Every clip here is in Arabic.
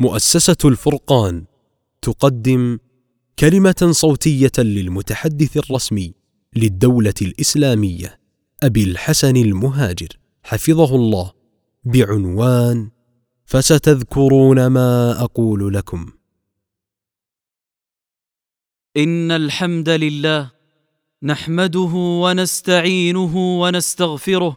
مؤسسة الفرقان تقدم كلمة صوتية للمتحدث الرسمي للدولة الإسلامية أبي الحسن المهاجر. حفظه الله بعنوان فستذكرون ما أقول لكم إن الحمد لله نحمده ونستعينه ونستغفره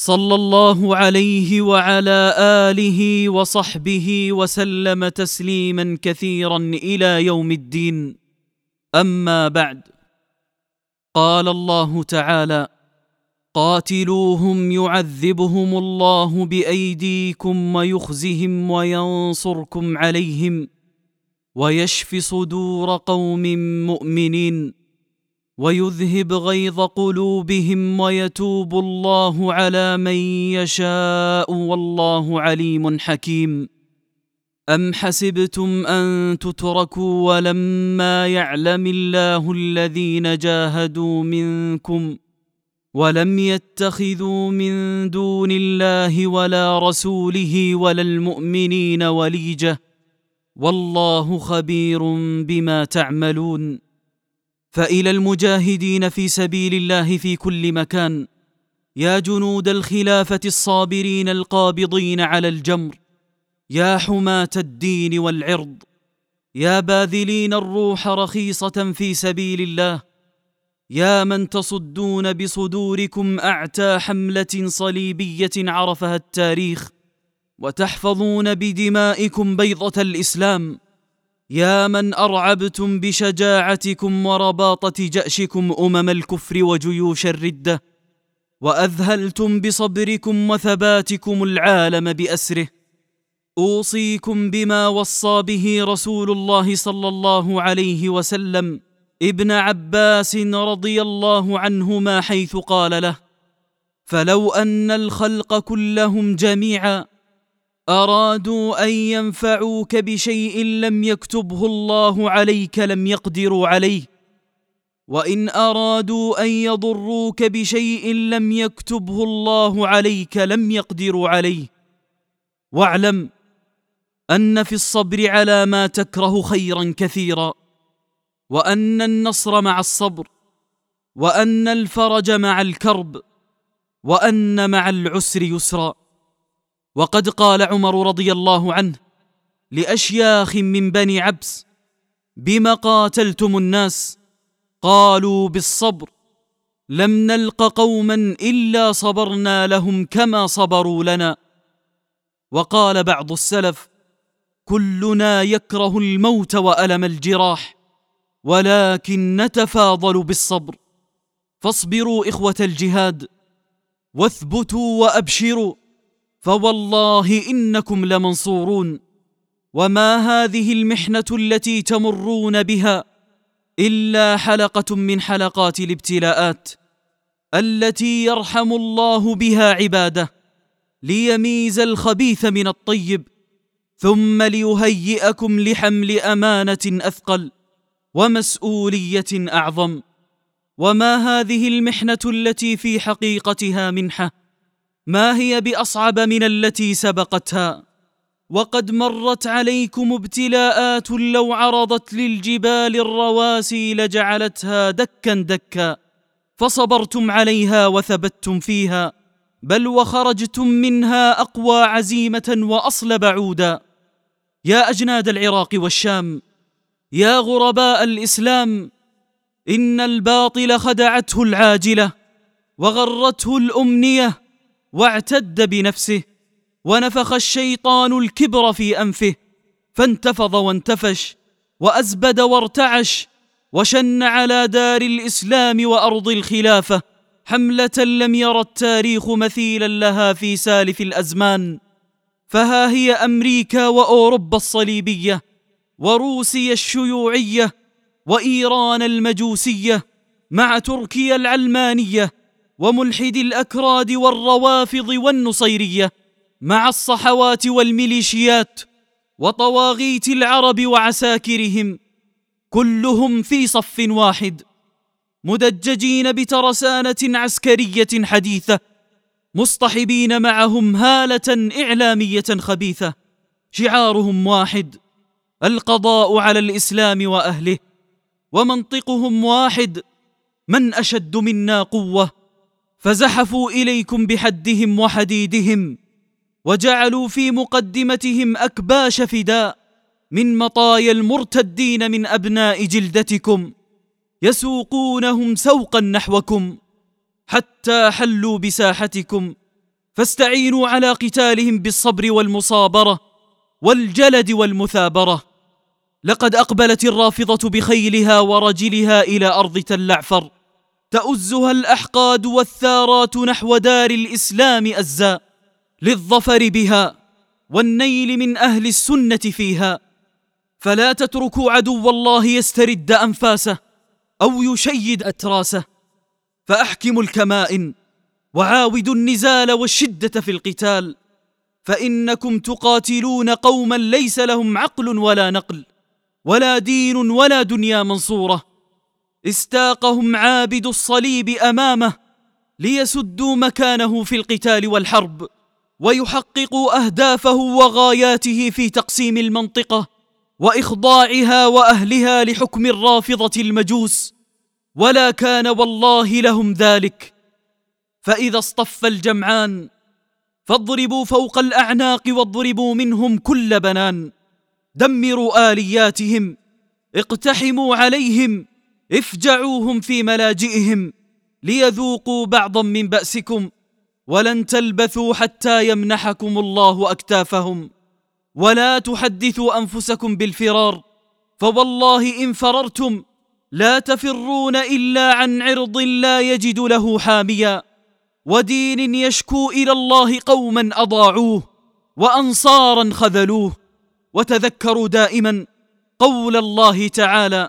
صلى الله عليه وعلى آله وصحبه وسلم تسليما كثيرا إلى يوم الدين. أما بعد. قال الله تعالى قاتلوهم يعذبهم الله بأيديكم ويخزهم وينصركم عليهم ويشف صدور قوم مؤمنين ويذهب غيظ قلوبهم ويتوب الله على من يشاء والله عليم حكيم. أم حسبتم أن تتركوا ولما يعلم الله الذين جاهدوا منكم ولم يتخذوا من دون الله ولا رسوله ولا المؤمنين وليجة والله خبير بما تعملون. فإلى المجاهدين في سبيل الله في كل مكان. يا جنود الخلافة الصابرين القابضين على الجمر. يا حماة الدين والعرض. يا باذلين الروح رخيصة في سبيل الله. يا من تصدون بصدوركم أعتى حملة صليبية عرفها التاريخ. وتحفظون بدمائكم بيضة الإسلام. يا من أرعبتم بشجاعتكم ورباطة جأشكم أمم الكفر وجيوش الرده وأذهلتم بصبركم وثباتكم العالم بأسره. أوصيكم بما وصى به رسول الله صلى الله عليه وسلم ابن عباس رضي الله عنهما حيث قال له فلو أن الخلق كلهم جميعا أرادوا أن ينفعوك بشيء لم يكتبه الله عليك لم يقدروا عليه. وإن أرادوا أن يضروك بشيء لم يكتبه الله عليك لم يقدروا عليه. واعلم أن في الصبر على ما تكره خيرا كثيرا وأن النصر مع الصبر وأن الفرج مع الكرب وأن مع العسر يسرا. وقد قال عمر رضي الله عنه لأشياخ من بني عبس بم قاتلتم الناس؟ قالوا بالصبر لم نلق قوما إلا صبرنا لهم كما صبروا لنا. وقال بعض السلف كلنا يكره الموت وألم الجراح ولكن نتفاضل بالصبر. فاصبروا إخوة الجهاد واثبتوا وأبشروا. فوالله إنكم لمنصورون. وما هذه المحنة التي تمرون بها إلا حلقة من حلقات الابتلاءات التي يرحم الله بها عباده ليميز الخبيث من الطيب ثم ليهيئكم لحمل أمانة أثقل ومسؤولية أعظم. وما هذه المحنة التي في حقيقتها منحة ما هي بأصعب من التي سبقتها؟ وقد مرت عليكم ابتلاءات لو عرضت للجبال الرواسي لجعلتها دكا دكا فصبرتم عليها وثبتتم فيها بل وخرجتم منها أقوى عزيمة واصلب عودا يا أجناد العراق والشام يا غرباء الإسلام إن الباطل خدعته العاجلة وغرته الأمنية. واعتد بنفسه ونفخ الشيطان الكبر في أنفه فانتفض وانتفش وأزبد وارتعش وشن على دار الإسلام وأرض الخلافة حملة لم ير التاريخ مثيلا لها في سالف الأزمان. فها هي أمريكا وأوروبا الصليبية وروسيا الشيوعية وإيران المجوسية مع تركيا العلمانية وملحد الأكراد والروافض والنصيرية مع الصحوات والميليشيات وطواغيت العرب وعساكرهم كلهم في صف واحد مدججين بترسانة عسكرية حديثة مصطحبين معهم هالة إعلامية خبيثة شعارهم واحد القضاء على الإسلام وأهله ومنطقهم واحد من أشد منا قوة فزحفوا إليكم بحدهم وحديدهم وجعلوا في مقدمتهم أكباش فداء من مطايا المرتدين من أبناء جلدتكم يسوقونهم سوقا نحوكم حتى حلوا بساحتكم فاستعينوا على قتالهم بالصبر والمصابرة والجلد والمثابرة. لقد أقبلت الرافضة بخيلها ورجلها إلى أرض تلعفر تؤزها الأحقاد والثارات نحو دار الإسلام أزا للظفر بها والنيل من أهل السنة فيها. فلا تتركوا عدو الله يسترد أنفاسه أو يشيد أتراسه. فاحكموا الكمائن وعاودوا النزال والشدة في القتال. فإنكم تقاتلون قوما ليس لهم عقل ولا نقل ولا دين ولا دنيا منصورة. استاقهم عابد الصليب أمامه ليسدوا مكانه في القتال والحرب ويحققوا أهدافه وغاياته في تقسيم المنطقة وإخضاعها وأهلها لحكم الرافضة المجوس. ولا كان والله لهم ذلك. فإذا اصطف الجمعان فاضربوا فوق الأعناق واضربوا منهم كل بنان. دمروا آلياتهم اقتحموا عليهم افجعوهم في ملاجئهم ليذوقوا بعضا من بأسكم ولن تلبثوا حتى يمنحكم الله أكتافهم ولا تحدثوا أنفسكم بالفرار فوالله إن فررتم لا تفرون إلا عن عرض لا يجد له حاميا ودين يشكو إلى الله قوما أضاعوه وأنصارا خذلوه وتذكروا دائما قول الله تعالى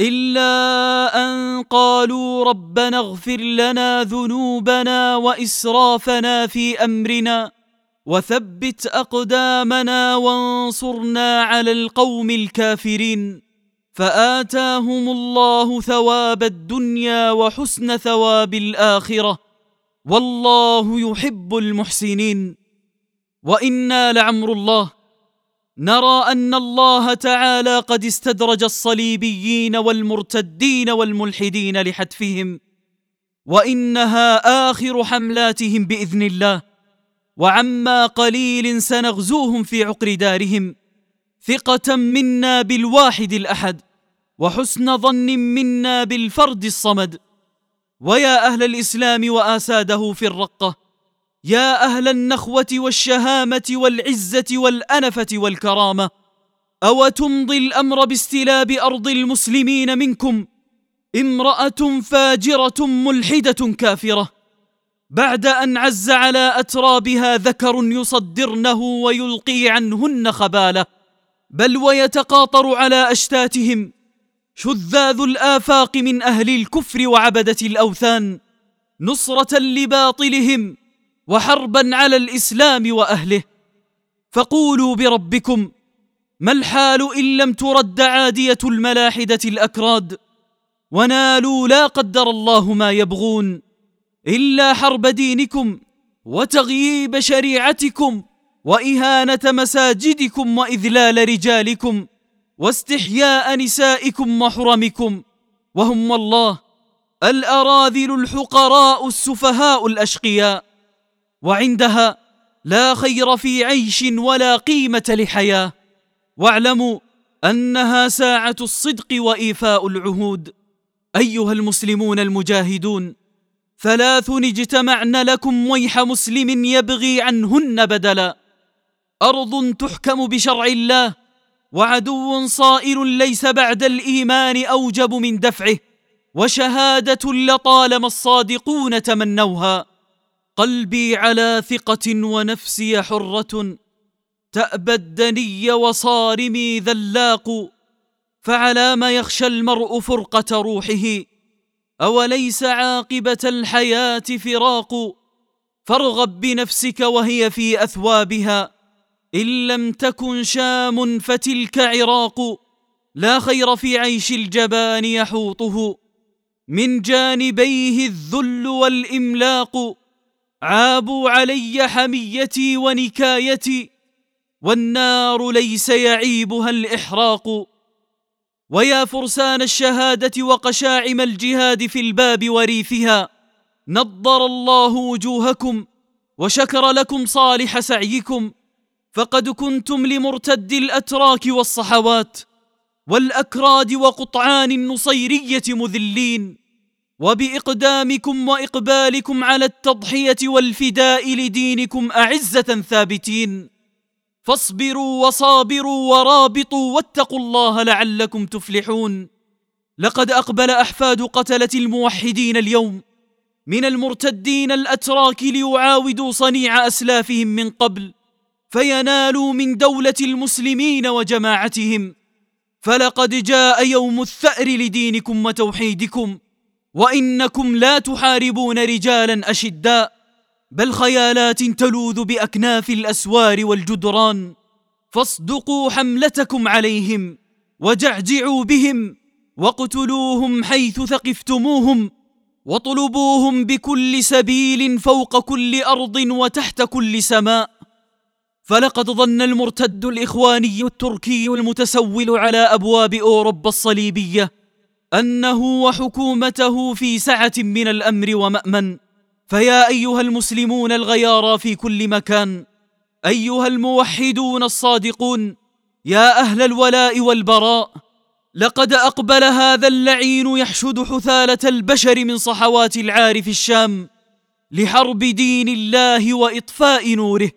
إلا أن قالوا ربنا اغفر لنا ذنوبنا وإسرافنا في أمرنا وثبت أقدامنا وانصرنا على القوم الكافرين فآتاهم الله ثواب الدنيا وحسن ثواب الآخرة والله يحب المحسنين وإنا لعمر الله نرى أن الله تعالى قد استدرج الصليبيين والمرتدين والملحدين لحتفهم وإنها آخر حملاتهم بإذن الله وعما قليل سنغزوهم في عقر دارهم ثقة منا بالواحد الأحد وحسن ظن منا بالفرد الصمد. ويا أهل الإسلام وآساده في الرقة يا أهل النخوة والشهامة والعزة والأنفة والكرامة أو تمضي الأمر باستلاب أرض المسلمين منكم؟ امرأة فاجرة ملحدة كافرة. بعد أن عز على أترابها ذكر يصدرنه ويلقي عنهن خباله بل ويتقاطر على أشتاتهم. شذاذ الآفاق من أهل الكفر وعبدة الأوثان نصرة لباطلهم. وحربا على الإسلام وأهله. فقولوا بربكم ما الحال إن لم ترد عادية الملاحدة الأكراد؟ ونالوا لا قدر الله ما يبغون إلا حرب دينكم وتغييب شريعتكم وإهانة مساجدكم وإذلال رجالكم واستحياء نسائكم وحرمكم. وهم والله الأراذل الحقراء السفهاء الأشقياء. وعندها لا خير في عيش ولا قيمة لحياة. واعلموا أنها ساعة الصدق وإيفاء العهود. أيها المسلمون المجاهدون ثلاث اجتمعن لكم ويح مسلم يبغي عنهن بدلا. أرض تحكم بشرع الله وعدو صائر ليس بعد الإيمان أوجب من دفعه وشهادة لطالما الصادقون تمنوها. قلبي على ثقة ونفسي حرة تأبى الدني وصارمي ذلاق فعلى ما يخشى المرء فرقة روحه. أوليس عاقبة الحياة فراق؟ فارغب بنفسك وهي في أثوابها. إن لم تكن شام فتلك عراق. لا خير في عيش الجبان يحوطه. من جانبيه الذل والإملاق. عابوا علي حميتي ونكايتي والنار ليس يعيبها الإحراق. ويا فرسان الشهادة وقشاعم الجهاد في الباب وريفها نضر الله وجوهكم وشكر لكم صالح سعيكم فقد كنتم لمرتد الأتراك والصحوات والأكراد وقطعان النصيرية مذلين. وبإقدامكم وإقبالكم على التضحية والفداء لدينكم أعزة ثابتين. فاصبروا وصابروا ورابطوا واتقوا الله لعلكم تفلحون. لقد أقبل أحفاد قتلة الموحدين اليوم. من المرتدين الأتراك ليعاودوا صنيع أسلافهم من قبل. فينالوا من دولة المسلمين وجماعتهم. فلقد جاء يوم الثأر لدينكم وتوحيدكم. وإنكم لا تحاربون رجالا أشداء بل خيالات تلوذ بأكناف الأسوار والجدران. فاصدقوا حملتكم عليهم وجعجعوا بهم واقتلوهم حيث ثقفتموهم واطلبوهم بكل سبيل فوق كل أرض وتحت كل سماء. فلقد ظن المرتد الإخواني التركي المتسول على أبواب أوروبا الصليبية أنه وحكومته في سعة من الأمر ومأمن. فيا أيها المسلمون الغيارى في كل مكان. أيها الموحدون الصادقون. يا أهل الولاء والبراء. لقد أقبل هذا اللعين يحشد حثالة البشر من صحوات العار في الشام. لحرب دين الله وإطفاء نوره.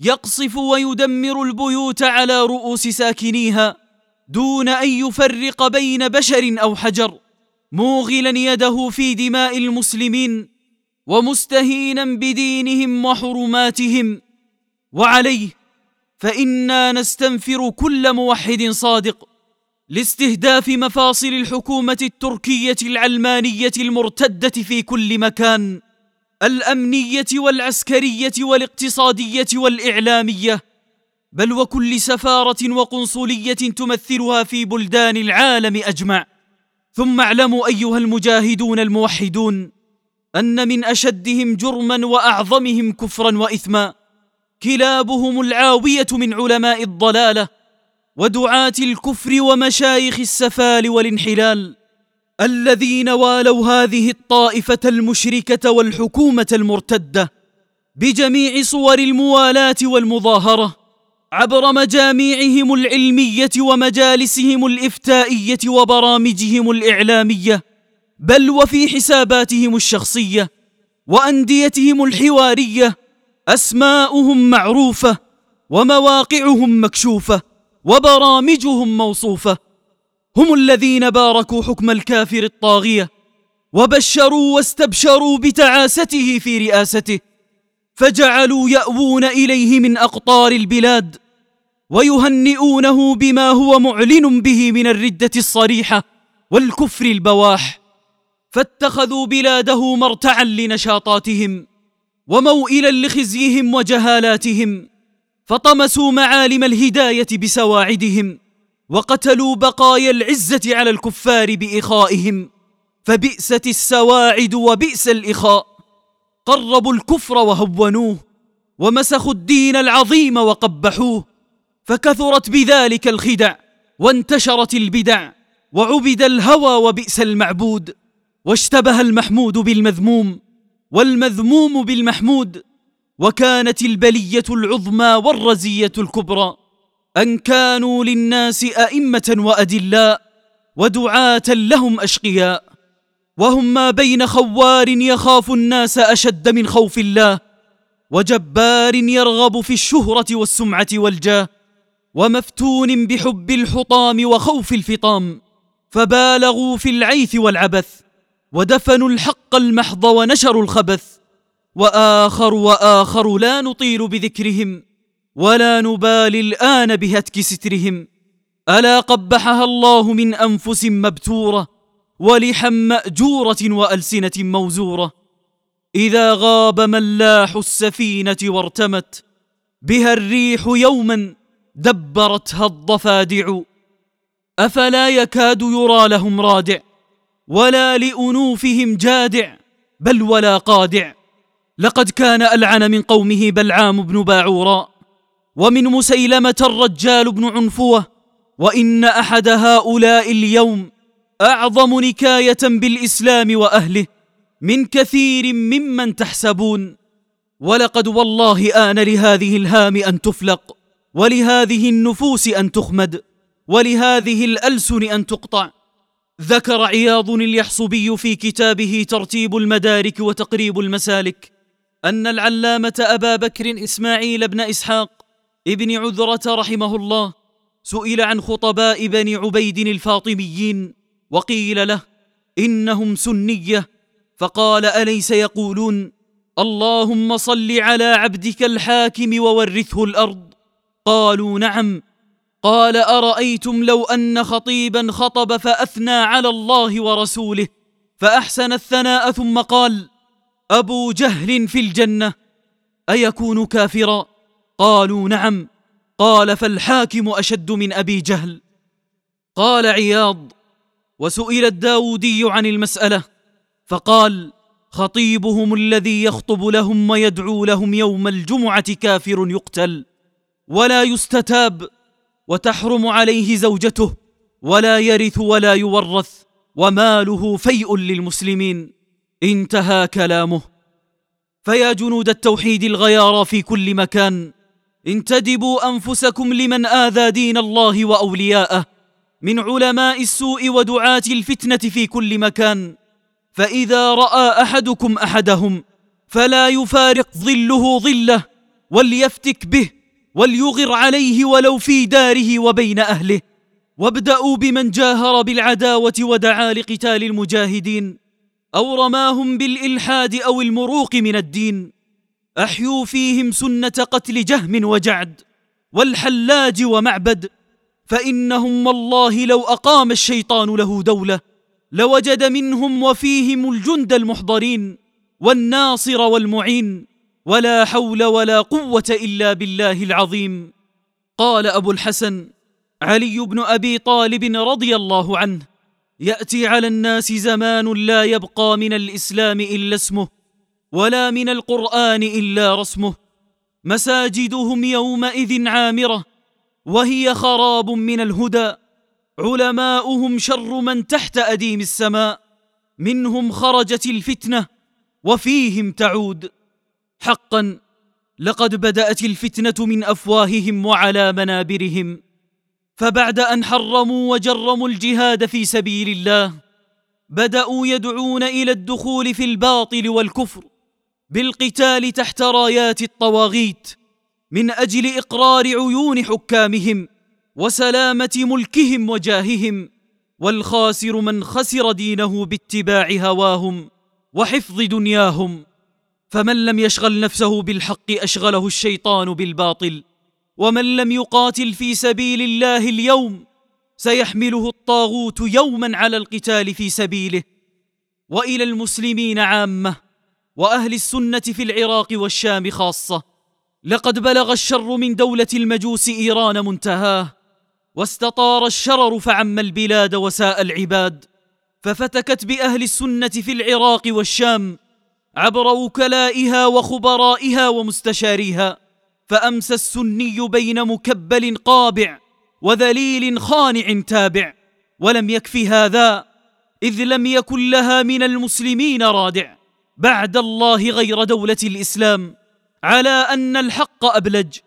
يقصف ويدمر البيوت على رؤوس ساكنيها. دون أن يفرق بين بشر أو حجر موغلا يده في دماء المسلمين ومستهينا بدينهم وحرماتهم. وعليه فإنا نستنفر كل موحد صادق لاستهداف مفاصل الحكومة التركية العلمانية المرتدة في كل مكان الأمنية والعسكرية والاقتصادية والإعلامية. بل وكل سفارة وقنصلية تمثلها في بلدان العالم أجمع. ثم اعلموا أيها المجاهدون الموحدون أن من أشدهم جرما وأعظمهم كفرا وإثما. كلابهم العاوية من علماء الضلالة ودعاة الكفر ومشايخ السفال والانحلال الذين والوا هذه الطائفة المشركة والحكومة المرتدة بجميع صور الموالاة والمظاهرة. عبر مجاميعهم العلمية ومجالسهم الإفتائية وبرامجهم الإعلامية بل وفي حساباتهم الشخصية وأنديتهم الحوارية أسماؤهم معروفة ومواقعهم مكشوفة وبرامجهم موصوفة. هم الذين باركوا حكم الكافر الطاغية وبشروا واستبشروا بتعاسته في رئاسته فجعلوا يأوون إليه من أقطار البلاد ويهنئونه بما هو معلن به من الردة الصريحة والكفر البواح فاتخذوا بلاده مرتعا لنشاطاتهم وموئلا لخزيهم وجهالاتهم فطمسوا معالم الهداية بسواعدهم وقتلوا بقايا العزة على الكفار بإخائهم فبئست السواعد وبئس الإخاء. قربوا الكفر وهونوه ومسخوا الدين العظيم وقبحوه فكثرت بذلك الخدع وانتشرت البدع وعبد الهوى وبئس المعبود واشتبه المحمود بالمذموم والمذموم بالمحمود وكانت البلية العظمى والرزية الكبرى أن كانوا للناس أئمة وأدلاء ودعاة لهم أشقياء. وهم ما بين خوار يخاف الناس أشد من خوف الله وجبار يرغب في الشهرة والسمعة والجاه ومفتون بحب الحطام وخوف الفطام فبالغوا في العيث والعبث ودفنوا الحق المحض ونشروا الخبث وآخر وآخر لا نطيل بذكرهم ولا نبالي الآن بهتك سترهم ألا قبحها الله من أنفس مبتورة؟ ولحا ماجوره والسنة موزوره. اذا غاب ملاح السفينه وارتمت بها الريح يوما دبرتها الضفادع. افلا يكاد يرى لهم رادع ولا لانوفهم جادع بل ولا قادع. لقد كان العن من قومه بلعام بن باعوراء ومن مسيلمه الرجال بن عنفوه. وان احد هؤلاء اليوم أعظم نكاية بالإسلام وأهله من كثير ممن تحسبون. ولقد والله آن لهذه الهام أن تفلق ولهذه النفوس أن تخمد ولهذه الألسن أن تقطع. ذكر عياض اليحصبي في كتابه ترتيب المدارك وتقريب المسالك أن العلامة أبا بكر إسماعيل بن إسحاق ابن عذرة رحمه الله سئل عن خطباء بني عبيد الفاطميين وقيل له إنهم سنية. فقال أليس يقولون اللهم صل على عبدك الحاكم وورثه الأرض. قالوا نعم. قال أرأيتم لو أن خطيبا خطب فأثنى على الله ورسوله فأحسن الثناء؟ ثم قال أبو جهل في الجنة. أيكون كافرا؟ قالوا نعم. قال فالحاكم أشد من أبي جهل. قال عياض وسئل الداودي عن المسألة فقال خطيبهم الذي يخطب لهم ويدعو لهم يوم الجمعة كافر يقتل ولا يستتاب وتحرم عليه زوجته ولا يرث ولا يورث وماله فيء للمسلمين. انتهى كلامه. فيا جنود التوحيد الغيارى في كل مكان انتدبوا أنفسكم لمن آذى دين الله وأولياءه. من علماء السوء ودعاة الفتنة في كل مكان فإذا رأى أحدكم أحدهم فلا يفارق ظله ظله وليفتك به وليغر عليه ولو في داره وبين أهله. وابدأوا بمن جاهر بالعداوة ودعا لقتال المجاهدين أو رماهم بالإلحاد أو المروق من الدين. أحيوا فيهم سنة قتل جهم وجعد والحلاج ومعبد فإنهم والله لو أقام الشيطان له دولة لوجد منهم وفيهم الجند المحضرين والناصر والمعين ولا حول ولا قوة إلا بالله العظيم. قال أبو الحسن علي بن أبي طالب رضي الله عنه يأتي على الناس زمان لا يبقى من الإسلام إلا اسمه ولا من القرآن إلا رسمه مساجدهم يومئذ عامرة وهي خراب من الهدى. علماؤهم شر من تحت أديم السماء. منهم خرجت الفتنة وفيهم تعود. حقا لقد بدأت الفتنة من أفواههم وعلى منابرهم. فبعد أن حرموا وجرموا الجهاد في سبيل الله بدأوا يدعون إلى الدخول في الباطل والكفر بالقتال تحت رايات الطواغيت. من أجل إقرار عيون حكامهم وسلامة ملكهم وجاههم والخاسر من خسر دينه باتباع هواهم وحفظ دنياهم. فمن لم يشغل نفسه بالحق أشغله الشيطان بالباطل ومن لم يقاتل في سبيل الله اليوم سيحمله الطاغوت يوما على القتال في سبيله. وإلى المسلمين عامة وأهل السنة في العراق والشام خاصة. لقد بلغ الشر من دولة المجوس إيران منتهاه واستطار الشرر فعم البلاد وساء العباد ففتكت بأهل السنة في العراق والشام عبر وكلائها وخبرائها ومستشاريها فامسى السني بين مكبل قابع وذليل خانع تابع ولم يكف هذا إذ لم يكن لها من المسلمين رادع بعد الله غير دولة الإسلام. على أن الحق أبلج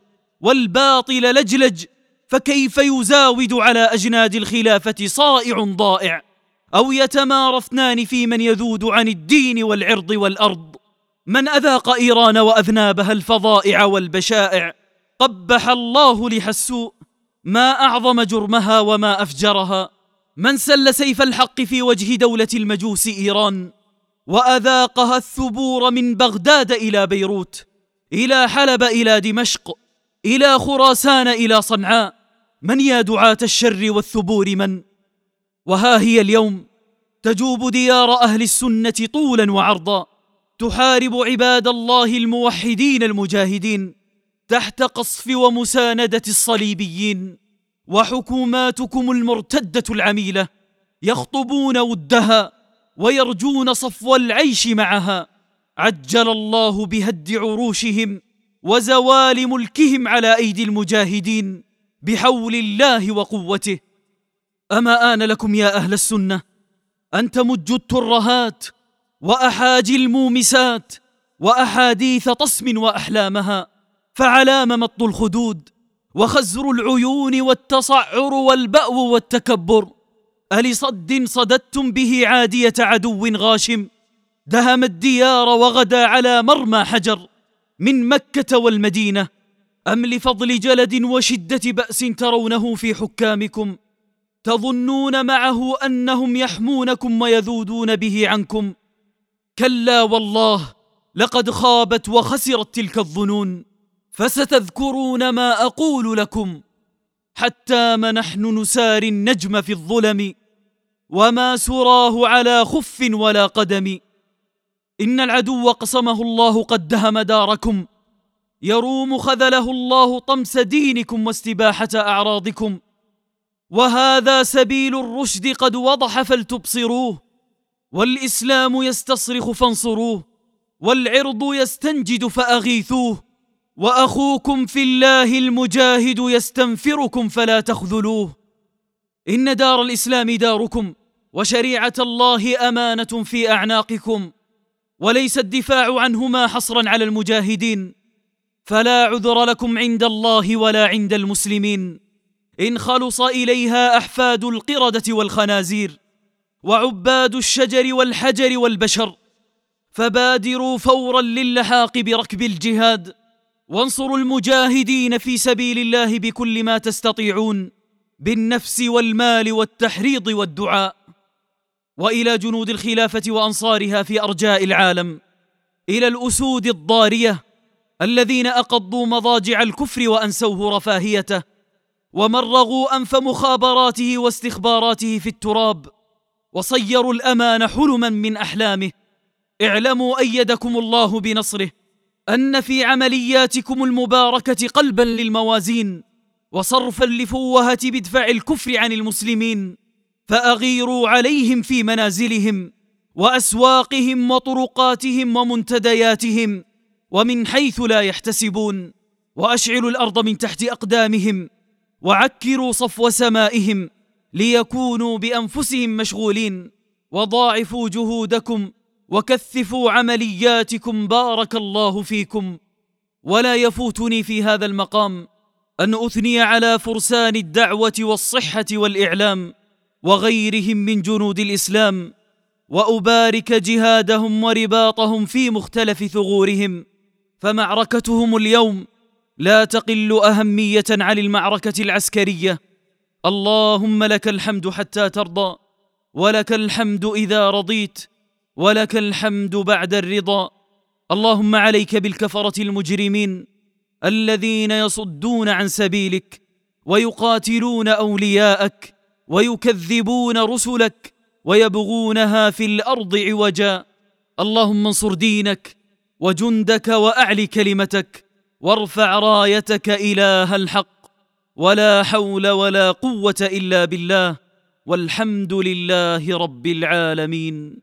والباطل لجلج فكيف يزاود على أجناد الخلافة صائع ضائع؟ أو يتمارى اثنان في من يذود عن الدين والعرض والأرض؟ من أذاق إيران وأذنابها الفظائع والبشائع؟ قبح الله لها السوء ما أعظم جرمها وما أفجرها؟ من سل سيف الحق في وجه دولة المجوس إيران؟ وأذاقها الثبور من بغداد إلى بيروت؟ إلى حلب إلى دمشق إلى خراسان إلى صنعاء من يا دعاة الشر والثبور من؟ وها هي اليوم تجوب ديار أهل السنة طولا وعرضا تحارب عباد الله الموحدين المجاهدين تحت قصف ومساندة الصليبيين وحكوماتكم المرتدة العميلة يخطبون ودها ويرجون صفو العيش معها. عجل الله بهد عروشهم وزوال ملكهم على أيدي المجاهدين بحول الله وقوته. أما آن لكم يا أهل السنة أن تمجوا الترهات واحاجي المومسات وأحاديث طسم وأحلامها فعلام مط الخدود وخزر العيون والتصعر والبأو والتكبر. ألصد صددتم به عادية عدو غاشم دهم الديار وغدا على مرمى حجر من مكة والمدينة أم لفضل جلد وشدة بأس ترونه في حكامكم؟ تظنون معه أنهم يحمونكم ويذودون به عنكم؟ كلا والله لقد خابت وخسرت تلك الظنون فستذكرون ما أقول لكم حتى ما نحن نساري النجم في الظلم وما سراه على خف ولا قدم. إن العدو قصمه الله قد دهم داركم. يروم خذله الله طمس دينكم واستباحة أعراضكم. وهذا سبيل الرشد قد وضح فلتبصروه. والإسلام يستصرخ فانصروه. والعرض يستنجد فأغيثوه. وأخوكم في الله المجاهد يستنفركم فلا تخذلوه. إن دار الإسلام داركم. وشريعة الله أمانة في أعناقكم. وليس الدفاع عنهما حصرا على المجاهدين. فلا عذر لكم عند الله ولا عند المسلمين. إن خلص إليها أحفاد القردة والخنازير وعباد الشجر والحجر والبشر فبادروا فورا للحاق بركب الجهاد. وانصروا المجاهدين في سبيل الله بكل ما تستطيعون بالنفس والمال والتحريض والدعاء. وإلى جنود الخلافة وأنصارها في أرجاء العالم إلى الأسود الضارية الذين أقضوا مضاجع الكفر وأنسوه رفاهيته ومرغوا أنف مخابراته واستخباراته في التراب وصيروا الأمان حلما من أحلامه. اعلموا أيدكم الله بنصره أن في عملياتكم المباركة قلبا للموازين وصرفا لفوهة بدفع الكفر عن المسلمين. فأغيروا عليهم في منازلهم وأسواقهم وطرقاتهم ومنتدياتهم ومن حيث لا يحتسبون وأشعلوا الأرض من تحت أقدامهم وعكروا صفو سمائهم ليكونوا بأنفسهم مشغولين وضاعفوا جهودكم وكثفوا عملياتكم بارك الله فيكم ولا يفوتني في هذا المقام أن أثني على فرسان الدعوة والصحة والإعلام وغيرهم من جنود الإسلام وأبارك جهادهم ورباطهم في مختلف ثغورهم فمعركتهم اليوم لا تقل أهمية عن المعركة العسكرية. اللهم لك الحمد حتى ترضى ولك الحمد إذا رضيت ولك الحمد بعد الرضا. اللهم عليك بالكفرة المجرمين الذين يصدون عن سبيلك ويقاتلون أولياءك ويكذبون رسلك ويبغونها في الأرض عوجا. اللهم انصر دينك وجندك وأعل كلمتك وارفع رايتك إله الحق. ولا حول ولا قوة إلا بالله. والحمد لله رب العالمين.